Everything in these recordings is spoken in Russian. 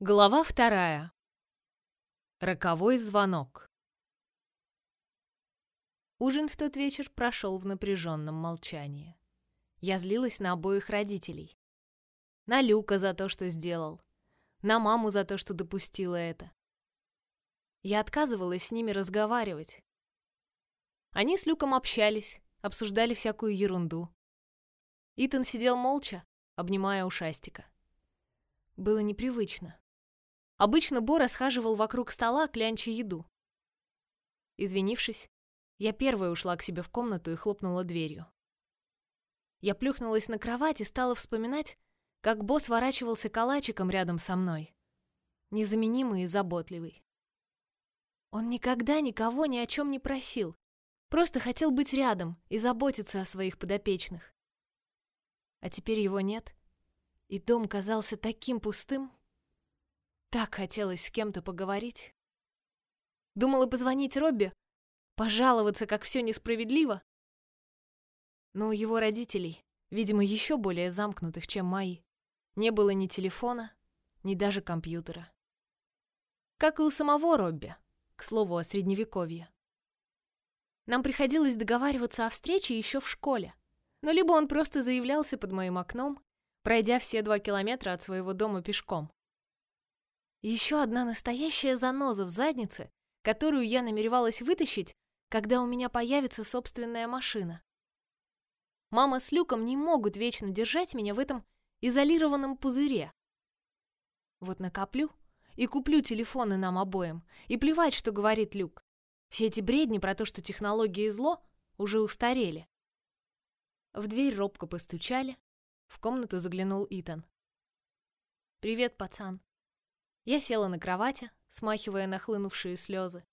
Глава вторая. Роковой звонок. Ужин в тот вечер прошел в напряженном молчании. Я злилась на обоих родителей. На Люка за то, что сделал. На маму за то, что допустила это. Я отказывалась с ними разговаривать. Они с Люком общались, обсуждали всякую ерунду. Итан сидел молча, обнимая ушастика. Было непривычно. Обычно Бо расхаживал вокруг стола, клянча еду. Извинившись, я первая ушла к себе в комнату и хлопнула дверью. Я плюхнулась на кровать и стала вспоминать, как Бо сворачивался калачиком рядом со мной. Незаменимый и заботливый. Он никогда никого ни о чем не просил, просто хотел быть рядом и заботиться о своих подопечных. А теперь его нет, и дом казался таким пустым. Так хотелось с кем-то поговорить. Думала позвонить Робби, пожаловаться, как все несправедливо. Но у его родителей, видимо, еще более замкнутых, чем мои, не было ни телефона, ни даже компьютера. Как и у самого Робби, к слову о средневековье. Нам приходилось договариваться о встрече еще в школе, но либо он просто заявлялся под моим окном, пройдя все два километра от своего дома пешком, еще одна настоящая заноза в заднице, которую я намеревалась вытащить, когда у меня появится собственная машина. Мама с Люком не могут вечно держать меня в этом изолированном пузыре. Вот накоплю и куплю телефоны нам обоим, и плевать, что говорит Люк. Все эти бредни про то, что технологии зло, уже устарели. В дверь робко постучали. В комнату заглянул Итан. «Привет, пацан», я села на кровати, смахивая нахлынувшие слезы.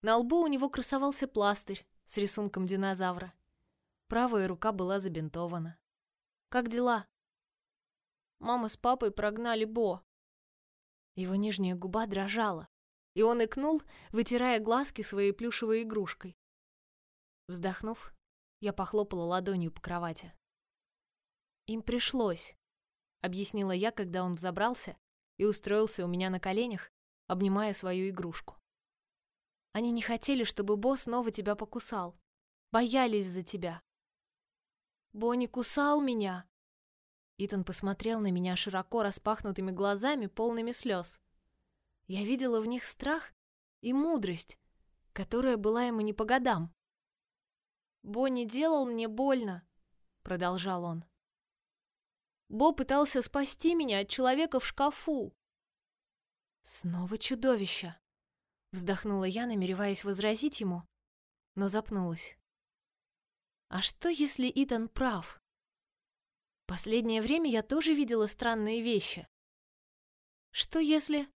На лбу у него красовался пластырь с рисунком динозавра. Правая рука была забинтована. Как дела? Мама с папой прогнали Бо. Его нижняя губа дрожала, и он икнул, вытирая глазки своей плюшевой игрушкой. Вздохнув, я похлопала ладонью по кровати. Им пришлось, объяснила я, когда он взобрался и устроился у меня на коленях, обнимая свою игрушку. Они не хотели, чтобы Бо снова тебя покусал. Боялись за тебя. Бо не кусал меня. Итан посмотрел на меня широко распахнутыми глазами, полными слез. Я видела в них страх и мудрость, которая была ему не по годам. Бо не делал мне больно, продолжал он. Бо пытался спасти меня от человека в шкафу. Снова чудовище. Вздохнула я, намереваясь возразить ему, но запнулась. А что, если Итан прав? Последнее время я тоже видела странные вещи. Что если...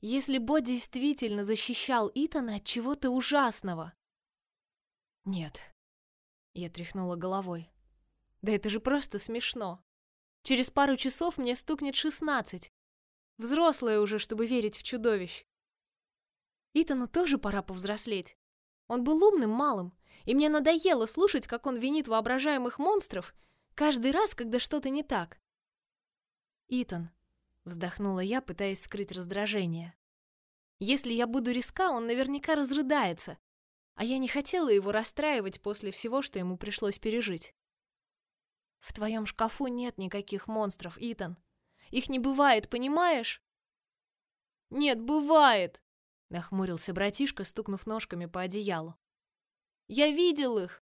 Если Бо действительно защищал Итана от чего-то ужасного? Нет. Я тряхнула головой. Да это же просто смешно. Через пару часов мне стукнет шестнадцать. Взрослая уже, чтобы верить в чудовищ. Итану тоже пора повзрослеть. Он был умным малым, и мне надоело слушать, как он винит воображаемых монстров каждый раз, когда что-то не так. Итан, вздохнула я, пытаясь скрыть раздражение. Если я буду риска, он наверняка разрыдается, а я не хотела его расстраивать после всего, что ему пришлось пережить. В твоем шкафу нет никаких монстров, Итан. Их не бывает, понимаешь? Нет, бывает, нахмурился братишка, стукнув ножками по одеялу. Я видел их.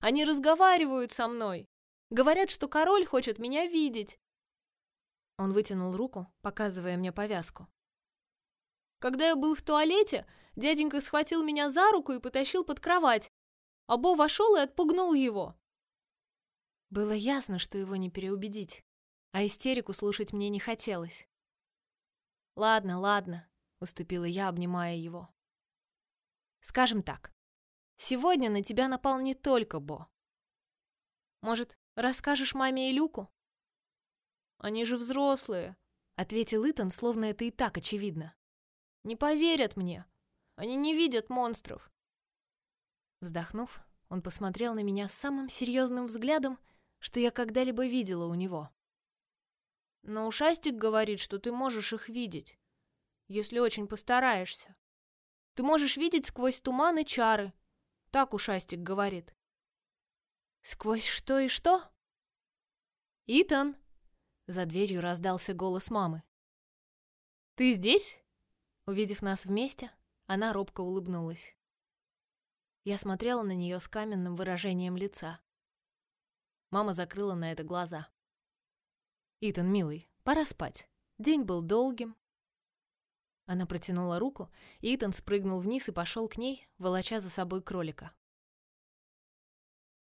Они разговаривают со мной. Говорят, что король хочет меня видеть. Он вытянул руку, показывая мне повязку. Когда я был в туалете, дяденька схватил меня за руку и потащил под кровать. А Бо вошел и отпугнул его. Было ясно, что его не переубедить, а истерику слушать мне не хотелось. Ладно, ладно, уступила я, обнимая его. Скажем так, сегодня на тебя напал не только Бо. Может, расскажешь маме и Люку? Они же взрослые, ответил Итан, словно это и так очевидно. Не поверят мне. Они не видят монстров. Вздохнув, он посмотрел на меня самым серьезным взглядом что я когда-либо видела у него. Но ушастик говорит, что ты можешь их видеть, если очень постараешься. Ты можешь видеть сквозь туман и чары. Так ушастик говорит. Сквозь что и что? Итан! За дверью раздался голос мамы. Ты здесь? Увидев нас вместе, она робко улыбнулась. Я смотрела на нее с каменным выражением лица. Мама закрыла на это глаза. «Итан, милый, пора спать. День был долгим». Она протянула руку, и Итан спрыгнул вниз и пошел к ней, волоча за собой кролика.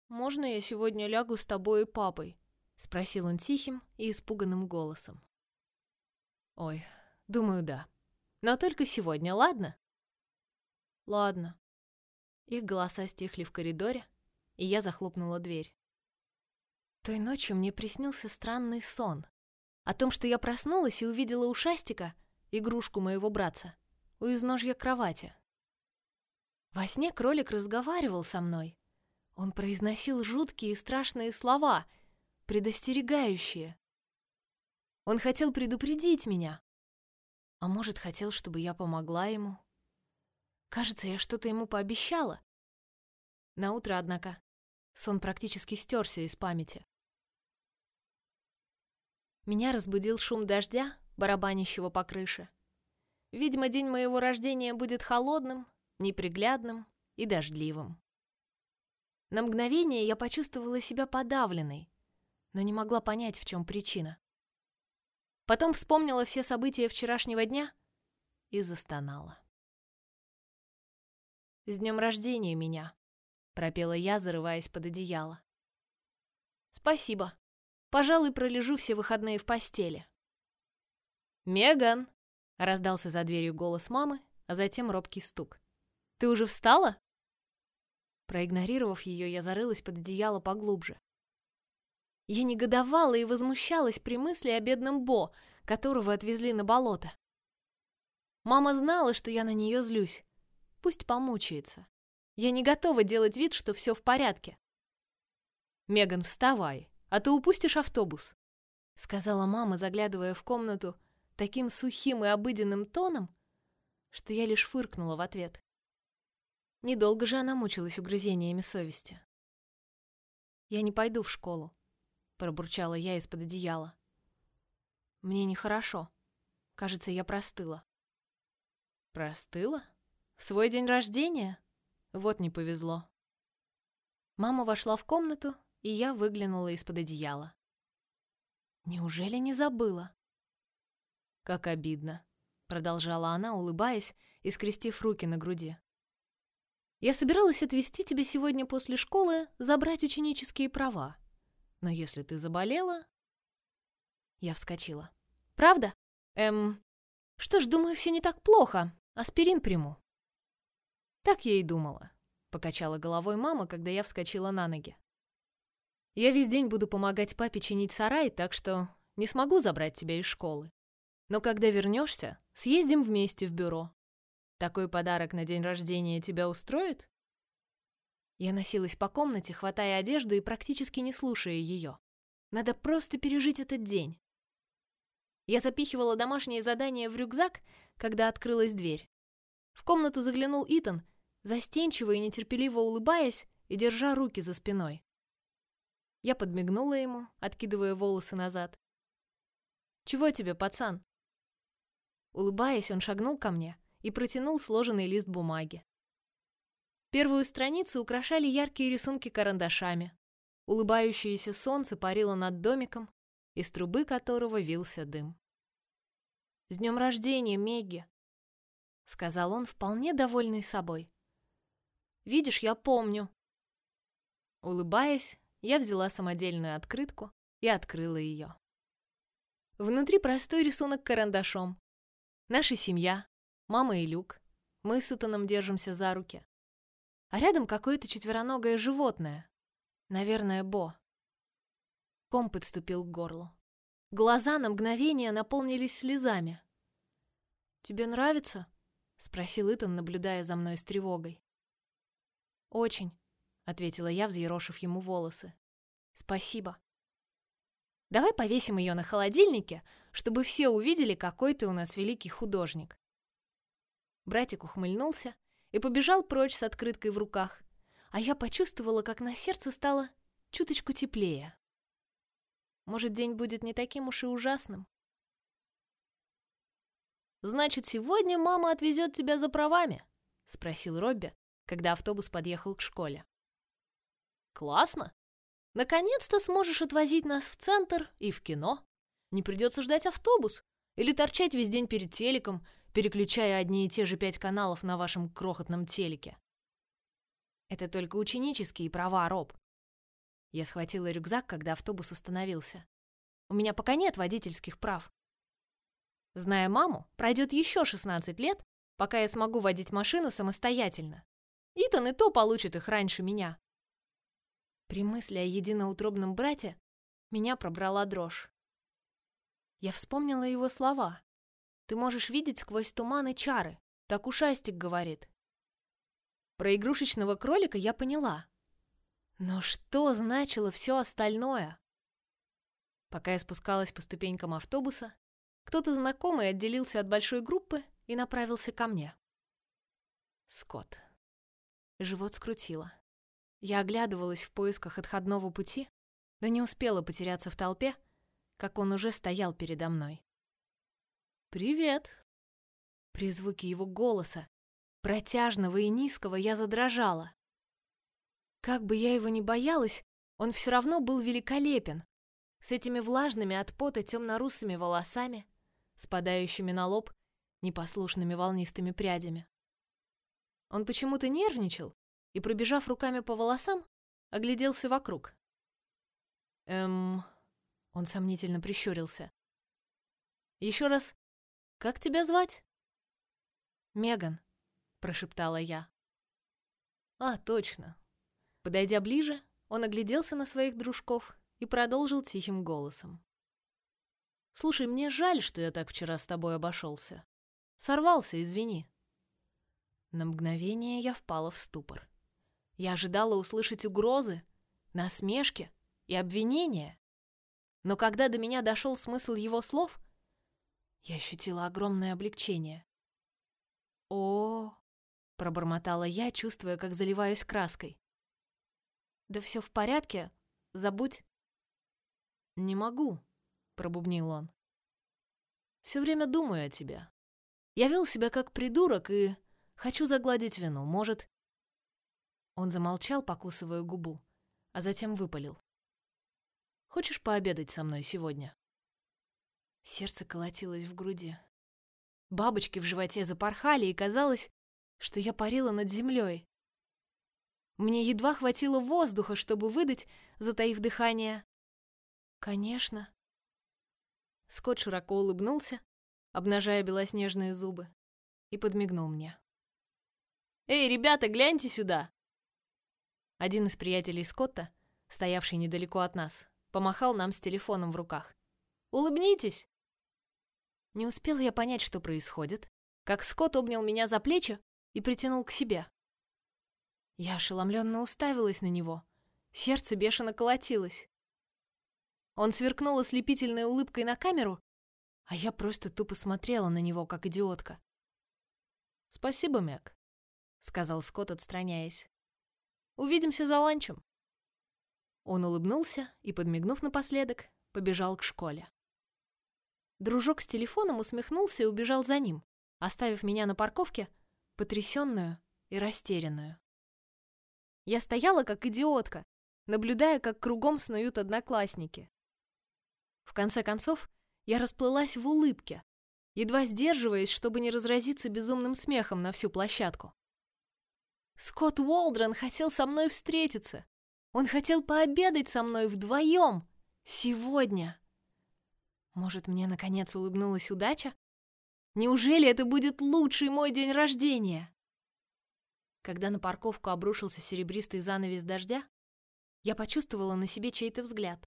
«Можно я сегодня лягу с тобой и папой?» — спросил он тихим и испуганным голосом. «Ой, думаю, да. Но только сегодня, ладно?» «Ладно». Их голоса стихли в коридоре, и я захлопнула дверь. Той ночью мне приснился странный сон. О том, что я проснулась и увидела ушастика, игрушку моего братца, у изножья кровати. Во сне кролик разговаривал со мной. Он произносил жуткие и страшные слова, предостерегающие. Он хотел предупредить меня. А может, хотел, чтобы я помогла ему. Кажется, я что-то ему пообещала. На утро, однако, сон практически стерся из памяти. Меня разбудил шум дождя, барабанящего по крыше. Видимо, день моего рождения будет холодным, неприглядным и дождливым. На мгновение я почувствовала себя подавленной, но не могла понять, в чем причина. Потом вспомнила все события вчерашнего дня и застонала. «С днем рождения меня!» — пропела я, зарываясь под одеяло. «Спасибо. Пожалуй, пролежу все выходные в постели». «Меган!» — раздался за дверью голос мамы, а затем робкий стук. «Ты уже встала?» Проигнорировав ее, я зарылась под одеяло поглубже. Я негодовала и возмущалась при мысли о бедном Бо, которого отвезли на болото. Мама знала, что я на нее злюсь, Пусть помучается. Я не готова делать вид, что все в порядке. Меган, вставай, а ты упустишь автобус, сказала мама, заглядывая в комнату таким сухим и обыденным тоном, что я лишь фыркнула в ответ. Недолго же она мучилась угрызениями совести. Я не пойду в школу, пробурчала я из-под одеяла. Мне нехорошо. Кажется, я простыла. Простыла? В свой день рождения? Вот не повезло. Мама вошла в комнату, и я выглянула из-под одеяла. Неужели не забыла? Как обидно, продолжала она, улыбаясь и скрестив руки на груди. Я собиралась отвезти тебя сегодня после школы, забрать ученические права. Но если ты заболела... Я вскочила. Правда? Эм... Что ж, думаю, все не так плохо. Аспирин приму. Так я и думала, покачала головой мама, когда я вскочила на ноги. Я весь день буду помогать папе чинить сарай, так что не смогу забрать тебя из школы. Но когда вернешься, съездим вместе в бюро. Такой подарок на день рождения тебя устроит? Я носилась по комнате, хватая одежду и практически не слушая ее. Надо просто пережить этот день. Я запихивала домашние задания в рюкзак, когда открылась дверь. В комнату заглянул Итан застенчиво и нетерпеливо улыбаясь и держа руки за спиной. Я подмигнула ему, откидывая волосы назад. «Чего тебе, пацан?» Улыбаясь, он шагнул ко мне и протянул сложенный лист бумаги. Первую страницу украшали яркие рисунки карандашами. Улыбающееся солнце парило над домиком, из трубы которого вился дым. «С днем рождения, Мегги!» — сказал он, вполне довольный собой. Видишь, я помню. Улыбаясь, я взяла самодельную открытку и открыла ее. Внутри простой рисунок карандашом. Наша семья, мама и Люк. Мы с Итаном держимся за руки. А рядом какое-то четвероногое животное. Наверное, Бо. Ком подступил к горлу. Глаза на мгновение наполнились слезами. «Тебе нравится?» — спросил Итан, наблюдая за мной с тревогой. «Очень», — ответила я, взъерошив ему волосы. «Спасибо». Давай повесим ее на холодильнике, чтобы все увидели, какой ты у нас великий художник. Братик ухмыльнулся и побежал прочь с открыткой в руках, а я почувствовала, как на сердце стало чуточку теплее. Может, день будет не таким уж и ужасным. Значит, сегодня мама отвезет тебя за правами, спросил Робби, когда автобус подъехал к школе. Классно. Наконец-то сможешь отвозить нас в центр и в кино. Не придется ждать автобус или торчать весь день перед телеком, переключая одни и те же пять каналов на вашем крохотном телеке. Это только ученические права, Роб. Я схватила рюкзак, когда автобус остановился. У меня пока нет водительских прав. Зная маму, пройдет еще 16 лет, пока я смогу водить машину самостоятельно. Итан и то получит их раньше меня. При мысли о единоутробном брате меня пробрала дрожь. Я вспомнила его слова. «Ты можешь видеть сквозь туман и чары», так ушастик говорит. Про игрушечного кролика я поняла. Но что значило все остальное? Пока я спускалась по ступенькам автобуса, кто-то знакомый отделился от большой группы и направился ко мне. Скотт. Живот скрутило. Я оглядывалась в поисках отходного пути, но не успела потеряться в толпе, как он уже стоял передо мной. «Привет!» При звуке его голоса, протяжного и низкого, я задрожала. Как бы я его ни боялась, он все равно был великолепен, с этими влажными от пота темно-русыми волосами, спадающими на лоб непослушными волнистыми прядями. Он почему-то нервничал и, пробежав руками по волосам, огляделся вокруг. «Эм...» — он сомнительно прищурился. «Еще раз, как тебя звать?» «Меган», — прошептала я. «А, точно». Подойдя ближе, он огляделся на своих дружков и продолжил тихим голосом. «Слушай, мне жаль, что я так вчера с тобой обошелся. Сорвался, извини». На мгновение я впала в ступор. Я ожидала услышать угрозы, насмешки и обвинения. Но когда до меня дошел смысл его слов, я ощутила огромное облегчение. О, пробормотала я, чувствуя, как заливаюсь краской. Да все в порядке, забудь. Не могу, пробубнил он. Все время думаю о тебе. Я вел себя как придурок и хочу загладить вину. Может, он замолчал, покусывая губу, а затем выпалил. «Хочешь пообедать со мной сегодня?» Сердце колотилось в груди. Бабочки в животе запорхали, и казалось, что я парила над землей. Мне едва хватило воздуха, чтобы выдать, затаив дыхание. «Конечно». Скотт широко улыбнулся, обнажая белоснежные зубы, и подмигнул мне. «Эй, ребята, гляньте сюда!» Один из приятелей Скотта, стоявший недалеко от нас, помахал нам с телефоном в руках. «Улыбнитесь!» Не успел я понять, что происходит, как Скотт обнял меня за плечи и притянул к себе. Я ошеломленно уставилась на него. Сердце бешено колотилось. Он сверкнул ослепительной улыбкой на камеру, а я просто тупо смотрела на него, как идиотка. «Спасибо, Мэг», — сказал Скотт, отстраняясь. Увидимся за ланчем. Он улыбнулся и, подмигнув напоследок, побежал к школе. Дружок с телефоном усмехнулся и убежал за ним, оставив меня на парковке, потрясенную и растерянную. Я стояла как идиотка, наблюдая, как кругом снуют одноклассники. В конце концов, я расплылась в улыбке, едва сдерживаясь, чтобы не разразиться безумным смехом на всю площадку. Скотт Уолдрен хотел со мной встретиться. Он хотел пообедать со мной вдвоем. Сегодня. Может, мне наконец улыбнулась удача? Неужели это будет лучший мой день рождения? Когда на парковку обрушился серебристый занавес дождя, я почувствовала на себе чей-то взгляд.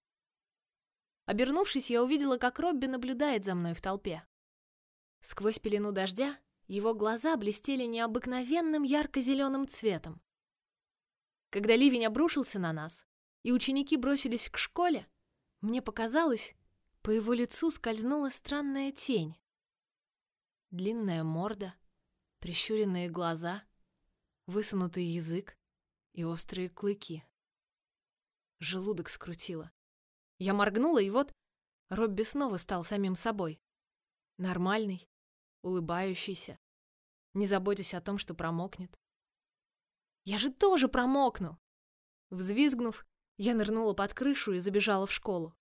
Обернувшись, я увидела, как Робби наблюдает за мной в толпе. Сквозь пелену дождя его глаза блестели необыкновенным ярко-зеленым цветом. Когда ливень обрушился на нас, и ученики бросились к школе, Мне показалось, по его лицу скользнула странная тень. Длинная морда, прищуренные глаза, высунутый язык и острые клыки. Желудок скрутило. Я моргнула, и вот Робби снова стал самим собой. Нормальный, улыбающийся, не заботясь о том, что промокнет. Я же тоже промокну! Взвизгнув, я нырнула под крышу и забежала в школу.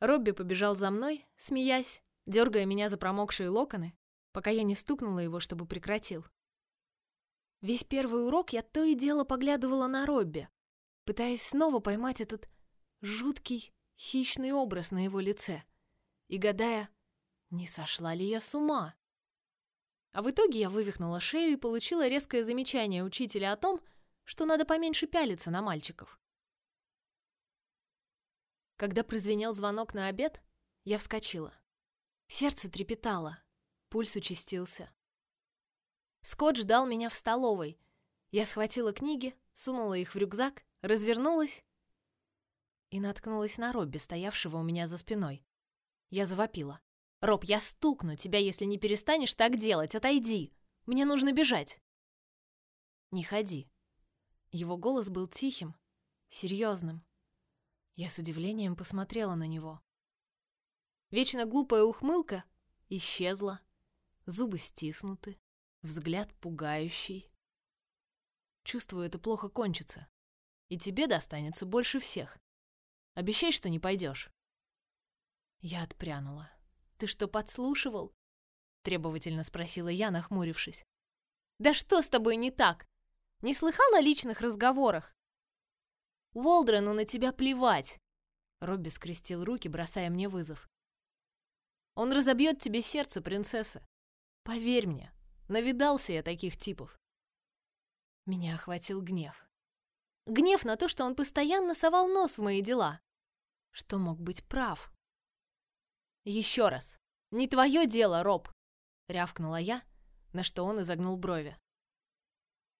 Робби побежал за мной, смеясь, дергая меня за промокшие локоны, пока я не стукнула его, чтобы прекратил. Весь первый урок я то и дело поглядывала на Робби, пытаясь снова поймать этот жуткий, хищный образ на его лице и гадая, не сошла ли я с ума. А в итоге я вывихнула шею и получила резкое замечание учителя о том, что надо поменьше пялиться на мальчиков. Когда прозвенел звонок на обед, я вскочила. Сердце трепетало, пульс участился. Скотт ждал меня в столовой. Я схватила книги, сунула их в рюкзак, развернулась и наткнулась на Робби, стоявшего у меня за спиной. Я завопила. «Роб, я стукну тебя, если не перестанешь так делать. Отойди! Мне нужно бежать!» «Не ходи!» Его голос был тихим, серьезным. Я с удивлением посмотрела на него. Вечно глупая ухмылка исчезла, зубы стиснуты, взгляд пугающий. Чувствую, это плохо кончится, и тебе достанется больше всех. Обещай, что не пойдешь. Я отпрянула. Ты что, подслушивал? Требовательно спросила я, нахмурившись. Да что с тобой не так? Не слыхал о личных разговорах? Уолдрену на тебя плевать. Робби скрестил руки, бросая мне вызов. Он разобьет тебе сердце, принцесса. Поверь мне, навидался я таких типов. Меня охватил гнев. Гнев на то, что он постоянно совал нос в мои дела. Что мог быть прав. Еще раз. Не твое дело, Роб, рявкнула я, на что он изогнул брови.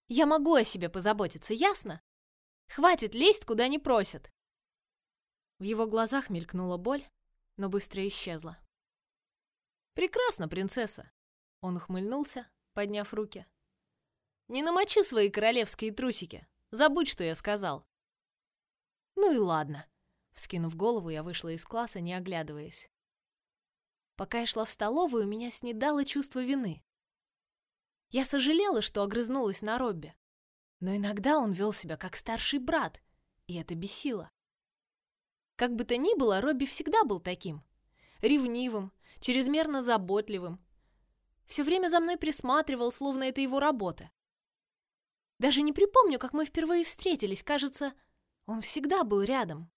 Я могу о себе позаботиться, ясно? Хватит лезть, куда не просят. В его глазах мелькнула боль, но быстро исчезла. Прекрасно, принцесса. Он ухмыльнулся, подняв руки. Не намочи свои королевские трусики. Забудь, что я сказал. Ну и ладно. Вскинув голову, я вышла из класса, не оглядываясь. Пока я шла в столовую, меня снедало чувство вины. Я сожалела, что огрызнулась на Робби. Но иногда он вел себя как старший брат, и это бесило. Как бы то ни было, Робби всегда был таким. Ревнивым, чрезмерно заботливым. Все время за мной присматривал, словно это его работа. Даже не припомню, как мы впервые встретились. Кажется, он всегда был рядом.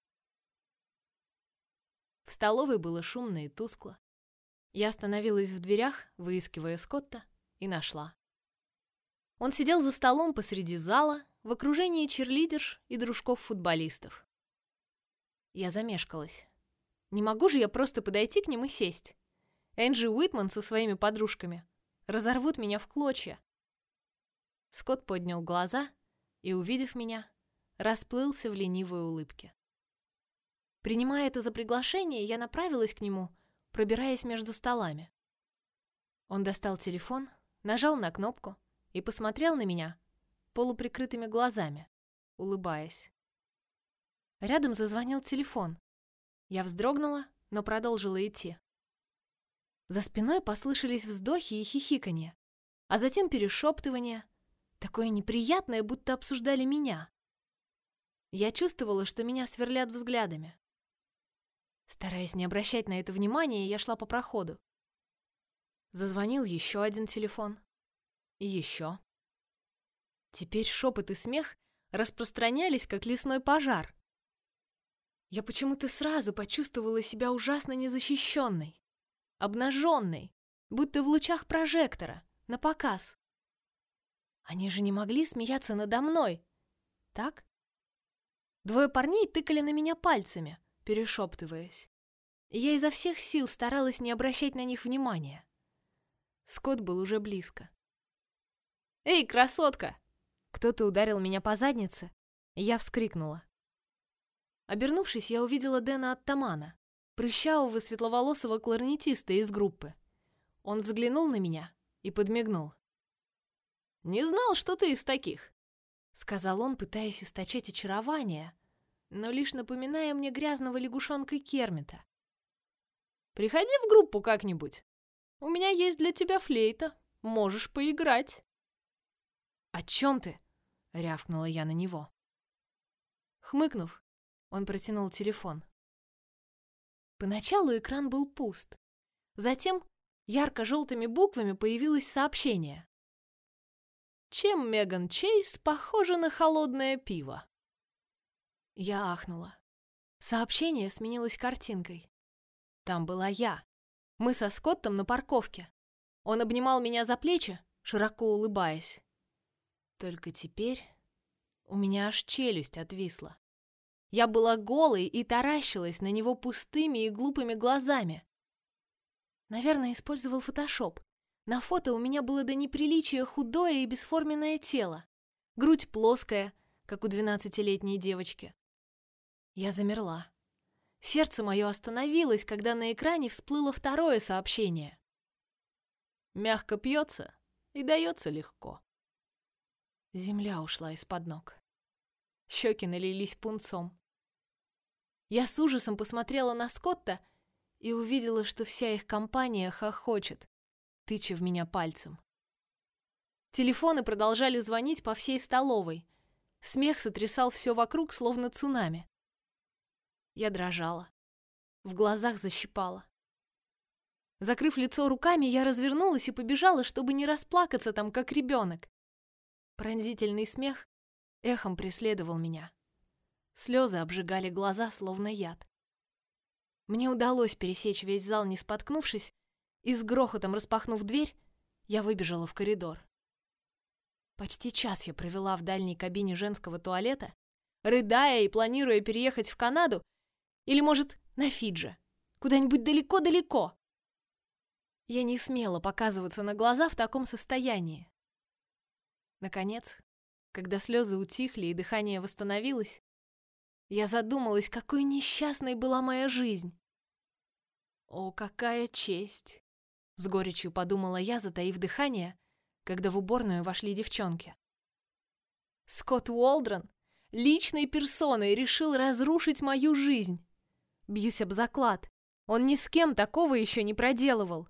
В столовой было шумно и тускло. Я остановилась в дверях, выискивая Скотта, и нашла. Он сидел за столом посреди зала, в окружении черлидерш и дружков-футболистов. Я замешкалась. Не могу же я просто подойти к ним и сесть. Энджи Уитман со своими подружками разорвут меня в клочья. Скотт поднял глаза и, увидев меня, расплылся в ленивой улыбке. Принимая это за приглашение, я направилась к нему, пробираясь между столами. Он достал телефон, нажал на кнопку, и посмотрел на меня полуприкрытыми глазами, улыбаясь. Рядом зазвонил телефон. Я вздрогнула, но продолжила идти. За спиной послышались вздохи и хихиканье, а затем перешептывание, такое неприятное, будто обсуждали меня. Я чувствовала, что меня сверлят взглядами. Стараясь не обращать на это внимания, я шла по проходу. Зазвонил еще один телефон. И еще. Теперь шепот и смех распространялись, как лесной пожар. Я почему-то сразу почувствовала себя ужасно незащищенной, обнаженной, будто в лучах прожектора, на показ. Они же не могли смеяться надо мной, так? Двое парней тыкали на меня пальцами, перешептываясь. Я изо всех сил старалась не обращать на них внимания. Скотт был уже близко. «Эй, красотка!» Кто-то ударил меня по заднице, я вскрикнула. Обернувшись, я увидела Дэна Оттамана, прыщавого светловолосого кларнетиста из группы. Он взглянул на меня и подмигнул. «Не знал, что ты из таких», — сказал он, пытаясь источать очарование, но лишь напоминая мне грязного лягушонка Кермита. «Приходи в группу как-нибудь. У меня есть для тебя флейта. Можешь поиграть». «О чем ты?» — рявкнула я на него. Хмыкнув, он протянул телефон. Поначалу экран был пуст. Затем ярко-желтыми буквами появилось сообщение. Чем Меган Чейз похожа на холодное пиво? Я ахнула. Сообщение сменилось картинкой. Там была я. Мы со Скоттом на парковке. Он обнимал меня за плечи, широко улыбаясь. Только теперь у меня аж челюсть отвисла. Я была голой и таращилась на него пустыми и глупыми глазами. Наверное, использовал фотошоп. На фото у меня было до неприличия худое и бесформенное тело. Грудь плоская, как у двенадцатилетней девочки. Я замерла. Сердце мое остановилось, когда на экране всплыло второе сообщение. Мягко пьется и дается легко. Земля ушла из-под ног. Щеки налились пунцом. Я с ужасом посмотрела на Скотта и увидела, что вся их компания хохочет, тыча в меня пальцем. Телефоны продолжали звонить по всей столовой. Смех сотрясал все вокруг, словно цунами. Я дрожала. В глазах защипала. Закрыв лицо руками, я развернулась и побежала, чтобы не расплакаться там, как ребенок. Пронзительный смех эхом преследовал меня. Слезы обжигали глаза, словно яд. Мне удалось пересечь весь зал, не споткнувшись, и с грохотом распахнув дверь, я выбежала в коридор. Почти час я провела в дальней кабине женского туалета, рыдая и планируя переехать в Канаду или, может, на Фиджи, куда-нибудь далеко-далеко. Я не смела показываться на глаза в таком состоянии. Наконец, когда слезы утихли и дыхание восстановилось, я задумалась, какой несчастной была моя жизнь. О, какая честь! С горечью подумала я, затаив дыхание, когда в уборную вошли девчонки. Скотт Уолдрон личной персоной решил разрушить мою жизнь. Бьюсь об заклад. Он ни с кем такого еще не проделывал.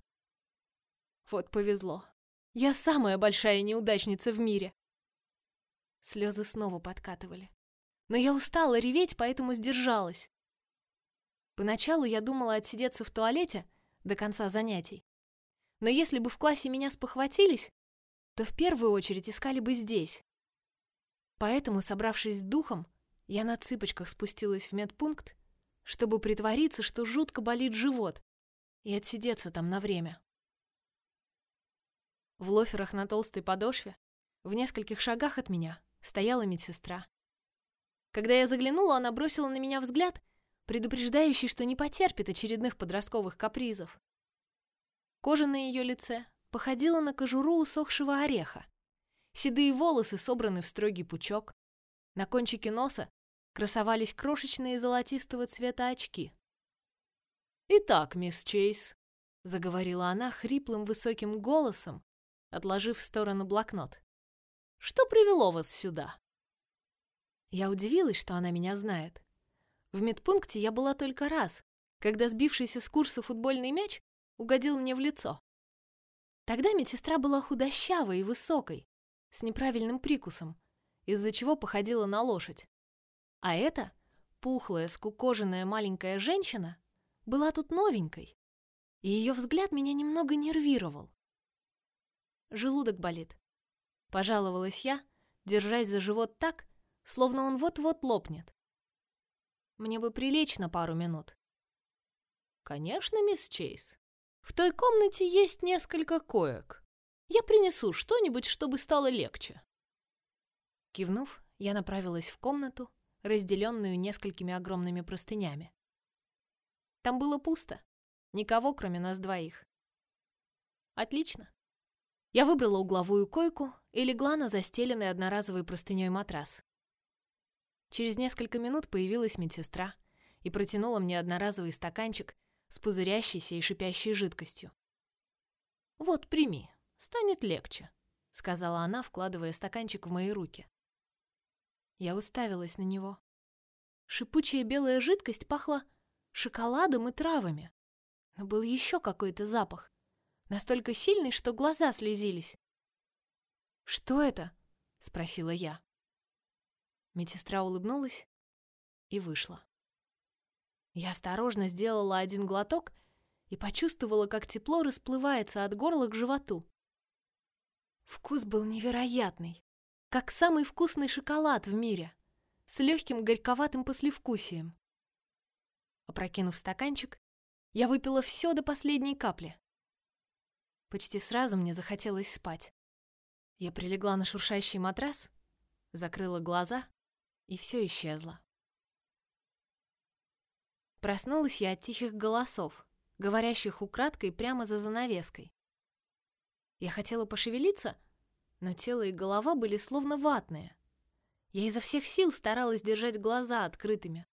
Вот повезло. Я самая большая неудачница в мире. Слезы снова подкатывали но я устала реветь, поэтому сдержалась. Поначалу я думала отсидеться в туалете до конца занятий. Но если бы в классе меня спохватились, то в первую очередь искали бы здесь. Поэтому, собравшись с духом, я на цыпочках спустилась в медпункт, чтобы притвориться, что жутко болит живот, и отсидеться там на время. В лоферах на толстой подошве, в нескольких шагах от меня, стояла медсестра. Когда я заглянула, она бросила на меня взгляд, предупреждающий, что не потерпит очередных подростковых капризов. Кожа на ее лице походила на кожуру усохшего ореха. Седые волосы собраны в строгий пучок. На кончике носа красовались крошечные золотистого цвета очки. «Итак, мисс Чейз», — заговорила она хриплым высоким голосом, отложив в сторону блокнот. «Что привело вас сюда?» Я удивилась, что она меня знает. В медпункте я была только раз, когда сбившийся с курса футбольный мяч угодил мне в лицо. Тогда медсестра была худощавой и высокой, с неправильным прикусом, из-за чего походила на лошадь. А эта, пухлая, скукоженная маленькая женщина, была тут новенькой, и ее взгляд меня немного нервировал. Желудок болит. Пожаловалась я, держась за живот так, словно он вот-вот лопнет. Мне бы прилечь на пару минут. Конечно, мисс Чейз. В той комнате есть несколько коек. Я принесу что-нибудь, чтобы стало легче. Кивнув, я направилась в комнату, разделенную несколькими огромными простынями. Там было пусто, никого, кроме нас двоих. Отлично. Я выбрала угловую койку и легла на застеленный одноразовой простыней матрас. Через несколько минут появилась медсестра и протянула мне одноразовый стаканчик с пузырящейся и шипящей жидкостью. «Вот, прими, станет легче», — сказала она, вкладывая стаканчик в мои руки. Я уставилась на него. Шипучая белая жидкость пахла шоколадом и травами. Но был еще какой-то запах, настолько сильный, что глаза слезились. «Что это?» — спросила я. Медсестра улыбнулась и вышла. Я осторожно сделала один глоток и почувствовала, как тепло расплывается от горла к животу. Вкус был невероятный, как самый вкусный шоколад в мире, с легким горьковатым послевкусием. Опрокинув стаканчик, я выпила все до последней капли. Почти сразу мне захотелось спать. Я прилегла на шуршащий матрас, закрыла глаза, и все исчезло. Проснулась я от тихих голосов, говорящих украдкой прямо за занавеской. Я хотела пошевелиться, но тело и голова были словно ватные. Я изо всех сил старалась держать глаза открытыми.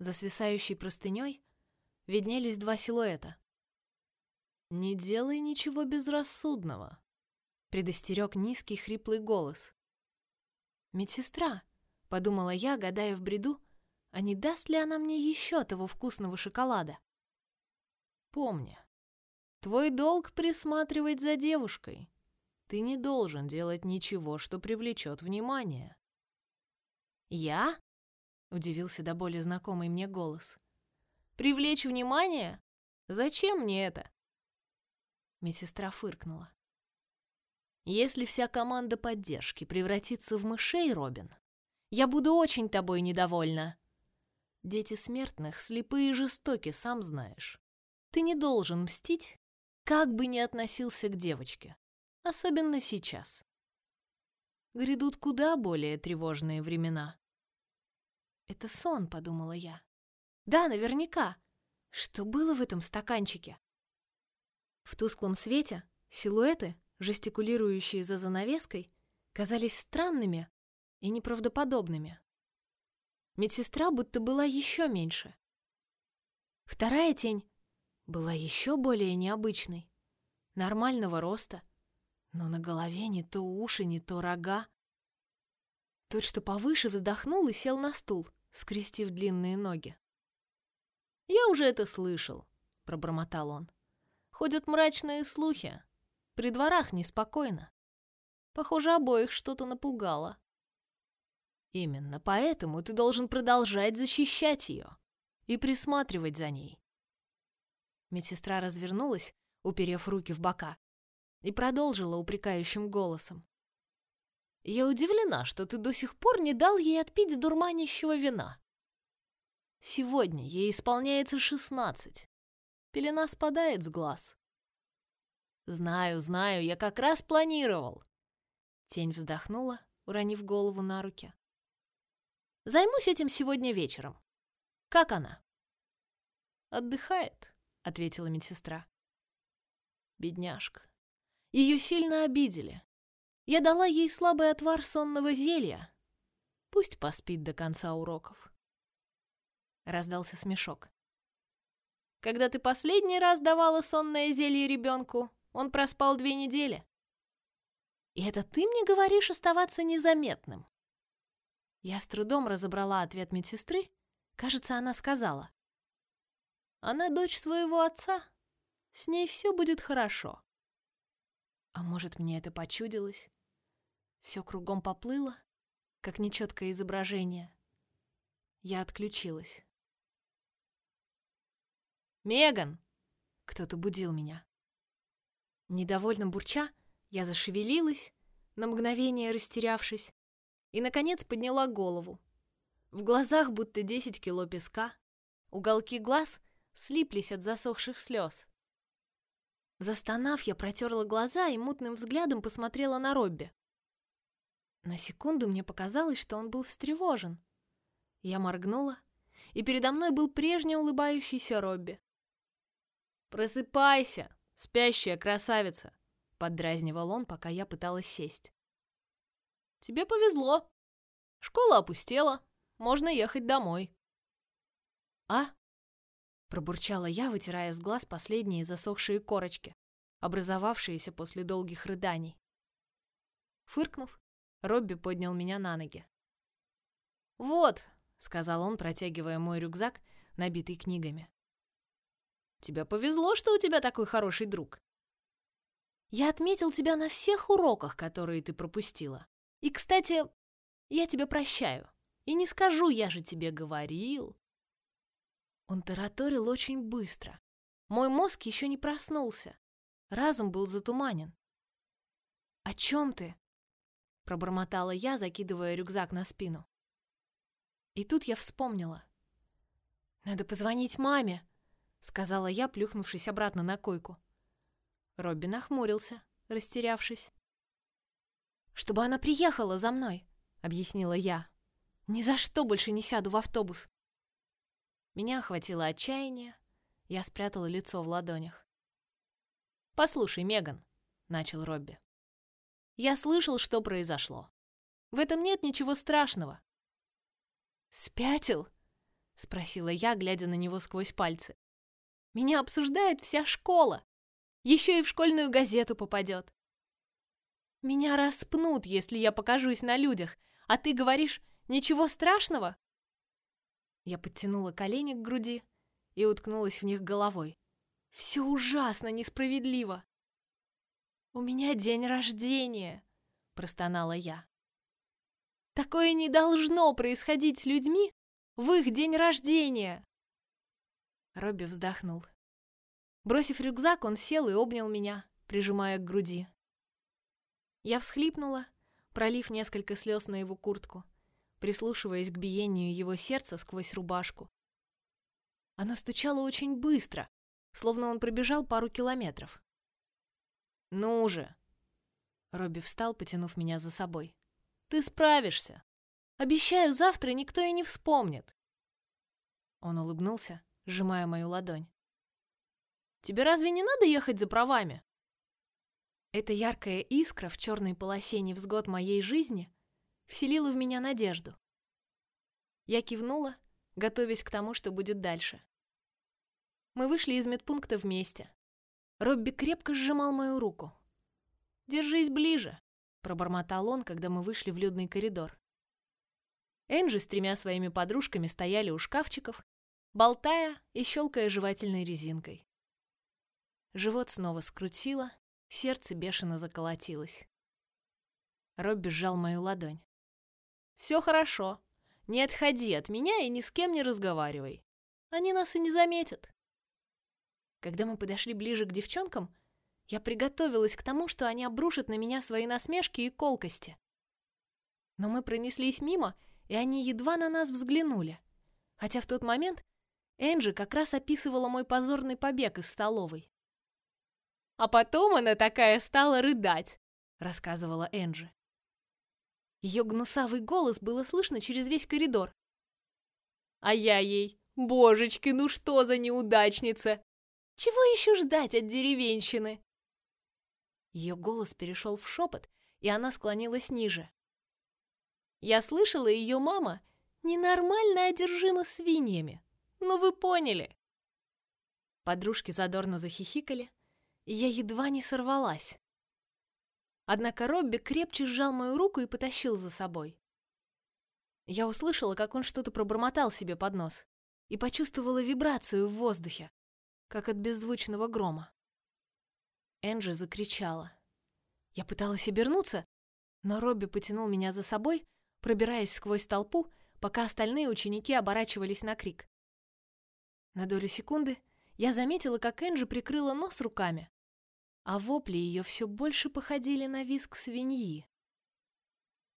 За свисающей простыней виднелись два силуэта. «Не делай ничего безрассудного», — предостерег низкий хриплый голос. «Медсестра», — подумала я, гадая в бреду, а не даст ли она мне еще того вкусного шоколада? Помни, твой долг присматривать за девушкой. Ты не должен делать ничего, что привлечет внимание. Я? Удивился до боли знакомый мне голос. Привлечь внимание? Зачем мне это? Медсестра фыркнула. Если вся команда поддержки превратится в мышей, Робин, я буду очень тобой недовольна. Дети смертных слепые и жестоки, сам знаешь. Ты не должен мстить, как бы ни относился к девочке, особенно сейчас. Грядут куда более тревожные времена. Это сон, подумала я. Да, наверняка. Что было в этом стаканчике? В тусклом свете силуэты, жестикулирующие за занавеской, казались странными и неправдоподобными. Медсестра будто была еще меньше. Вторая тень была еще более необычной. Нормального роста, но на голове не то уши, не то рога. Тот, что повыше, вздохнул и сел на стул, скрестив длинные ноги. «Я уже это слышал», — пробормотал он. «Ходят мрачные слухи. При дворах неспокойно. Похоже, обоих что-то напугало. Именно поэтому ты должен продолжать защищать ее и присматривать за ней. Медсестра развернулась, уперев руки в бока, и продолжила упрекающим голосом. «Я удивлена, что ты до сих пор не дал ей отпить дурманящего вина. Сегодня ей исполняется шестнадцать. Пелена спадает с глаз. Знаю, знаю, я как раз планировал. Тень вздохнула, уронив голову на руки. Займусь этим сегодня вечером. Как она? Отдыхает, ответила медсестра. Бедняжка. Ее сильно обидели. Я дала ей слабый отвар сонного зелья. Пусть поспит до конца уроков. Раздался смешок. Когда ты последний раз давала сонное зелье ребенку, он проспал две недели. И это ты мне говоришь оставаться незаметным? Я с трудом разобрала ответ медсестры. Кажется, она сказала. Она дочь своего отца. С ней все будет хорошо. А может, мне это почудилось? Все кругом поплыло, как нечеткое изображение. Я отключилась. «Меган!» Кто-то будил меня. Недовольно бурча, я зашевелилась, на мгновение растерявшись, и, наконец, подняла голову. В глазах будто десять кило песка, уголки глаз слиплись от засохших слез. Застонав, я протерла глаза и мутным взглядом посмотрела на Робби. На секунду мне показалось, что он был встревожен. Я моргнула, и передо мной был прежний улыбающийся Робби. «Просыпайся, спящая красавица!» — поддразнивал он, пока я пыталась сесть. «Тебе повезло. Школа опустела, можно ехать домой. А? Пробурчала я, вытирая с глаз последние засохшие корочки, образовавшиеся после долгих рыданий. Фыркнув, Робби поднял меня на ноги. «Вот», — сказал он, протягивая мой рюкзак, набитый книгами. «Тебе повезло, что у тебя такой хороший друг. Я отметил тебя на всех уроках, которые ты пропустила. И, кстати, я тебя прощаю. И не скажу, я же тебе говорил. Он тараторил очень быстро. Мой мозг еще не проснулся. Разум был затуманен. «О чем ты?» — пробормотала я, закидывая рюкзак на спину. И тут я вспомнила. «Надо позвонить маме», — сказала я, плюхнувшись обратно на койку. Робби нахмурился, растерявшись. «Чтобы она приехала за мной», — объяснила я. «Ни за что больше не сяду в автобус». Меня охватило отчаяние, я спрятала лицо в ладонях. «Послушай, Меган», — начал Робби. «Я слышал, что произошло. В этом нет ничего страшного». «Спятил?» — спросила я, глядя на него сквозь пальцы. «Меня обсуждает вся школа. Еще и в школьную газету попадет. Меня распнут, если я покажусь на людях, а ты говоришь, ничего страшного?» Я подтянула колени к груди и уткнулась в них головой. Все ужасно несправедливо. У меня день рождения, простонала я. Такое не должно происходить с людьми в их день рождения. Робби вздохнул. Бросив рюкзак, он сел и обнял меня, прижимая к груди. Я всхлипнула, пролив несколько слез на его куртку прислушиваясь к биению его сердца сквозь рубашку. Оно стучало очень быстро, словно он пробежал пару километров. «Ну же!» Робби встал, потянув меня за собой. «Ты справишься! Обещаю, завтра никто и не вспомнит!» Он улыбнулся, сжимая мою ладонь. «Тебе разве не надо ехать за правами?» Эта яркая искра в черной полосе невзгод моей жизни вселила в меня надежду. Я кивнула, готовясь к тому, что будет дальше. Мы вышли из медпункта вместе. Робби крепко сжимал мою руку. «Держись ближе», — пробормотал он, когда мы вышли в людный коридор. Энджи с тремя своими подружками стояли у шкафчиков, болтая и щелкая жевательной резинкой. Живот снова скрутило, сердце бешено заколотилось. Робби сжал мою ладонь. Все хорошо. Не отходи от меня и ни с кем не разговаривай. Они нас и не заметят. Когда мы подошли ближе к девчонкам, я приготовилась к тому, что они обрушат на меня свои насмешки и колкости. Но мы пронеслись мимо, и они едва на нас взглянули. Хотя в тот момент Энджи как раз описывала мой позорный побег из столовой. А потом она такая стала рыдать, рассказывала Энджи. Ее гнусавый голос было слышно через весь коридор. А я ей, божечки, ну что за неудачница! Чего еще ждать от деревенщины? Ее голос перешел в шепот, и она склонилась ниже. Я слышала, ее мама ненормально одержима свиньями. Ну вы поняли. Подружки задорно захихикали, и я едва не сорвалась. Однако Робби крепче сжал мою руку и потащил за собой. Я услышала, как он что-то пробормотал себе под нос, и почувствовала вибрацию в воздухе, как от беззвучного грома. Энджи закричала. Я пыталась обернуться, но Робби потянул меня за собой, пробираясь сквозь толпу, пока остальные ученики оборачивались на крик. На долю секунды я заметила, как Энджи прикрыла нос руками, а вопли ее все больше походили на визг свиньи.